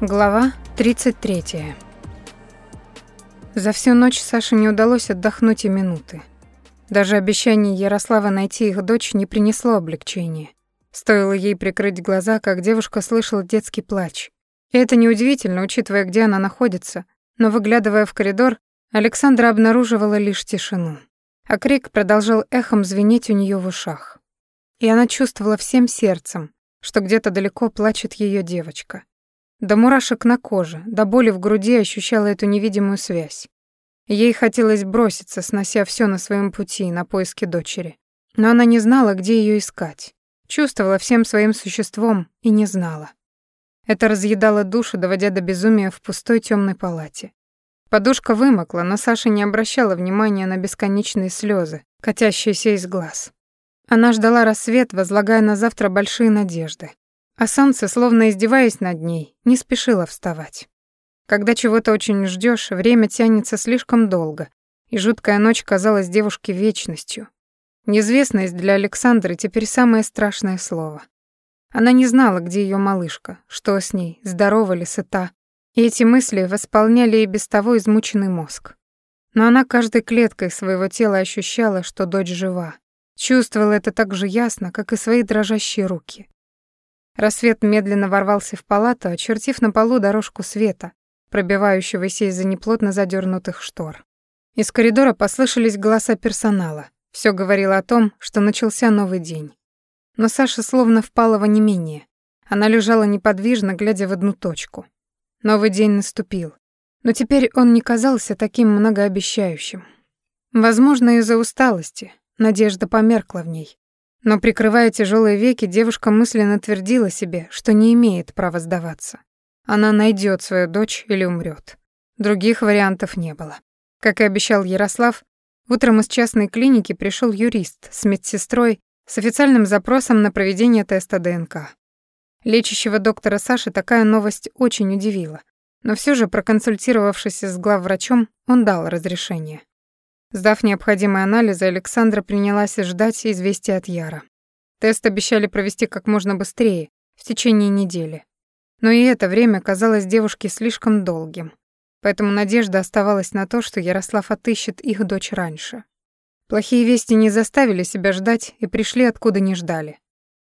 Глава 33. За всю ночь Саше не удалось отдохнуть и минуты. Даже обещание Ярослава найти их дочь не принесло облегчения. Стоило ей прикрыть глаза, как девушка слышала детский плач. И это неудивительно, учитывая, где она находится, но, выглядывая в коридор, Александра обнаруживала лишь тишину. А крик продолжал эхом звенеть у нее в ушах. И она чувствовала всем сердцем, что где-то далеко плачет ее девочка. До мурашек на коже, до боли в груди ощущала эту невидимую связь. Ей хотелось броситься, снося все на своем пути, на поиски дочери. Но она не знала, где ее искать. Чувствовала всем своим существом и не знала. Это разъедало душу, доводя до безумия в пустой темной палате. Подушка вымокла, но Саша не обращала внимания на бесконечные слезы, катящиеся из глаз. Она ждала рассвет, возлагая на завтра большие надежды. А солнце, словно издеваясь над ней, не спешило вставать. Когда чего-то очень ждешь, время тянется слишком долго, и жуткая ночь казалась девушке вечностью. Неизвестность для Александры теперь самое страшное слово. Она не знала, где ее малышка, что с ней, здорова ли, сыта, и эти мысли восполняли и без того измученный мозг. Но она каждой клеткой своего тела ощущала, что дочь жива. Чувствовала это так же ясно, как и свои дрожащие руки. Рассвет медленно ворвался в палату, очертив на полу дорожку света, пробивающегося из-за неплотно задернутых штор. Из коридора послышались голоса персонала. Все говорило о том, что начался новый день. Но Саша словно впала в онемение. Она лежала неподвижно, глядя в одну точку. Новый день наступил. Но теперь он не казался таким многообещающим. Возможно, из-за усталости. Надежда померкла в ней. Но прикрывая тяжелые веки, девушка мысленно твердила себе, что не имеет права сдаваться. Она найдет свою дочь или умрет. Других вариантов не было. Как и обещал Ярослав, утром из частной клиники пришел юрист с медсестрой с официальным запросом на проведение теста ДНК. Лечащего доктора Саши такая новость очень удивила, но все же, проконсультировавшись с главврачом, он дал разрешение. Сдав необходимые анализы, Александра принялась ждать известия от Яра. Тест обещали провести как можно быстрее, в течение недели. Но и это время казалось девушке слишком долгим. Поэтому надежда оставалась на то, что Ярослав отыщет их дочь раньше. Плохие вести не заставили себя ждать и пришли откуда не ждали.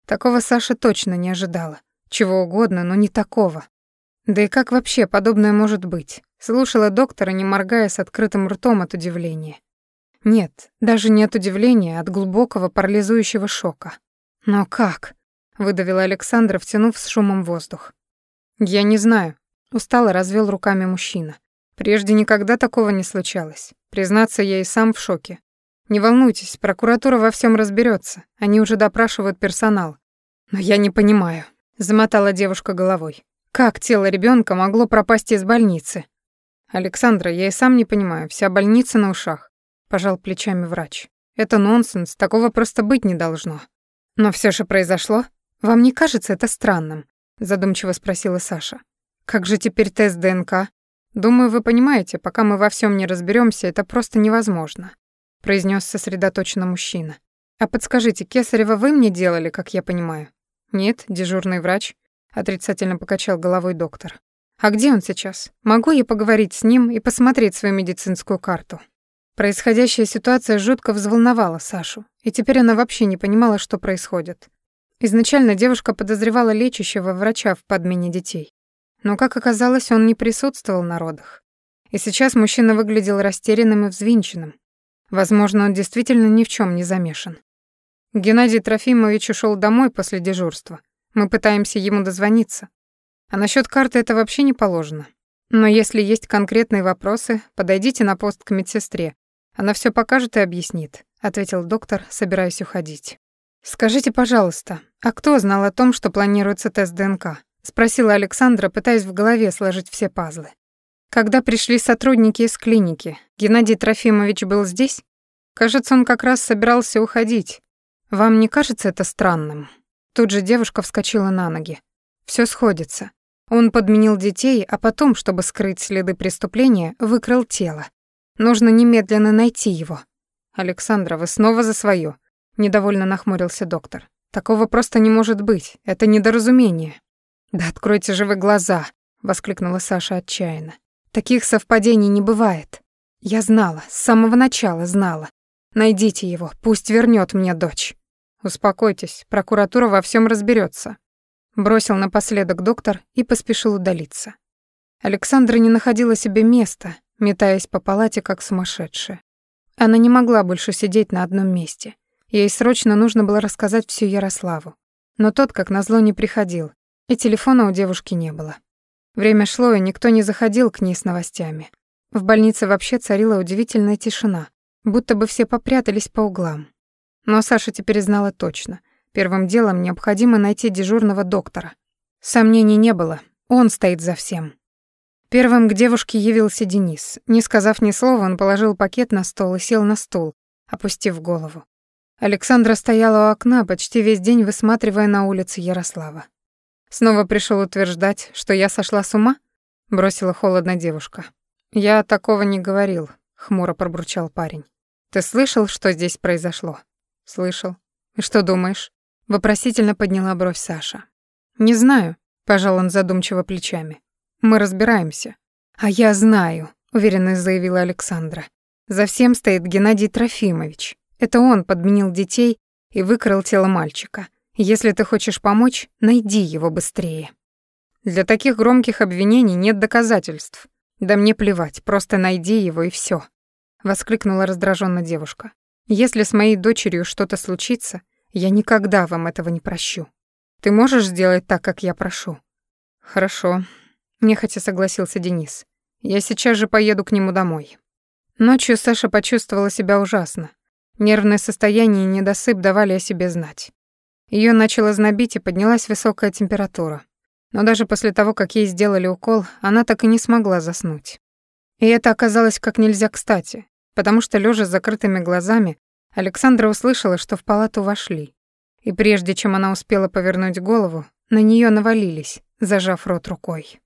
Такого Саша точно не ожидала. Чего угодно, но не такого. Да и как вообще подобное может быть? Слушала доктора, не моргая с открытым ртом от удивления. Нет, даже не от удивления, от глубокого парализующего шока. «Но как?» — выдавила Александра, втянув с шумом воздух. «Я не знаю», — устало развел руками мужчина. «Прежде никогда такого не случалось. Признаться, я и сам в шоке. Не волнуйтесь, прокуратура во всем разберется. Они уже допрашивают персонал. Но я не понимаю», — замотала девушка головой. «Как тело ребенка могло пропасть из больницы?» «Александра, я и сам не понимаю, вся больница на ушах пожал плечами врач. Это нонсенс, такого просто быть не должно. Но все же произошло. Вам не кажется это странным? задумчиво спросила Саша. Как же теперь тест ДНК? Думаю, вы понимаете, пока мы во всем не разберемся, это просто невозможно, произнес сосредоточенно мужчина. А подскажите, Кесарева вы мне делали, как я понимаю? Нет, дежурный врач, отрицательно покачал головой доктор. А где он сейчас? Могу я поговорить с ним и посмотреть свою медицинскую карту? Происходящая ситуация жутко взволновала Сашу, и теперь она вообще не понимала, что происходит. Изначально девушка подозревала лечащего врача в подмене детей. Но, как оказалось, он не присутствовал на родах. И сейчас мужчина выглядел растерянным и взвинченным. Возможно, он действительно ни в чем не замешан. Геннадий Трофимович ушел домой после дежурства. Мы пытаемся ему дозвониться. А насчет карты это вообще не положено. Но если есть конкретные вопросы, подойдите на пост к медсестре. Она все покажет и объяснит, ответил доктор, собираясь уходить. Скажите, пожалуйста, а кто знал о том, что планируется тест ДНК? спросила Александра, пытаясь в голове сложить все пазлы. Когда пришли сотрудники из клиники, Геннадий Трофимович был здесь? Кажется, он как раз собирался уходить. Вам не кажется это странным? Тут же девушка вскочила на ноги. Все сходится. Он подменил детей, а потом, чтобы скрыть следы преступления, выкрал тело. Нужно немедленно найти его. Александра, вы снова за свое. недовольно нахмурился доктор. Такого просто не может быть. Это недоразумение. Да откройте же вы глаза, воскликнула Саша отчаянно. Таких совпадений не бывает. Я знала, с самого начала знала. Найдите его, пусть вернет мне дочь. Успокойтесь, прокуратура во всем разберется. Бросил напоследок доктор и поспешил удалиться. Александра не находила себе места, метаясь по палате как сумасшедшая. Она не могла больше сидеть на одном месте. Ей срочно нужно было рассказать всю Ярославу. Но тот, как назло, не приходил, и телефона у девушки не было. Время шло, и никто не заходил к ней с новостями. В больнице вообще царила удивительная тишина, будто бы все попрятались по углам. Но Саша теперь знала точно. Первым делом необходимо найти дежурного доктора. Сомнений не было, он стоит за всем. Первым к девушке явился Денис. Не сказав ни слова, он положил пакет на стол и сел на стул, опустив голову. Александра стояла у окна, почти весь день высматривая на улице Ярослава. Снова пришел утверждать, что я сошла с ума? Бросила холодно девушка. Я такого не говорил, хмуро пробурчал парень. Ты слышал, что здесь произошло? Слышал. И что думаешь? Вопросительно подняла бровь Саша. Не знаю, пожал он задумчиво плечами. Мы разбираемся. А я знаю, уверенно заявила Александра. За всем стоит Геннадий Трофимович. Это он подменил детей и выкрал тело мальчика. Если ты хочешь помочь, найди его быстрее. Для таких громких обвинений нет доказательств. Да мне плевать, просто найди его и все, воскликнула раздраженно девушка. Если с моей дочерью что-то случится, я никогда вам этого не прощу. Ты можешь сделать так, как я прошу? Хорошо, нехотя согласился Денис. Я сейчас же поеду к нему домой. Ночью Саша почувствовала себя ужасно. Нервное состояние и недосып давали о себе знать. Ее начало знобить и поднялась высокая температура. Но даже после того, как ей сделали укол, она так и не смогла заснуть. И это оказалось как нельзя кстати, потому что, лежа с закрытыми глазами, Александра услышала, что в палату вошли. И прежде чем она успела повернуть голову, на нее навалились, зажав рот рукой.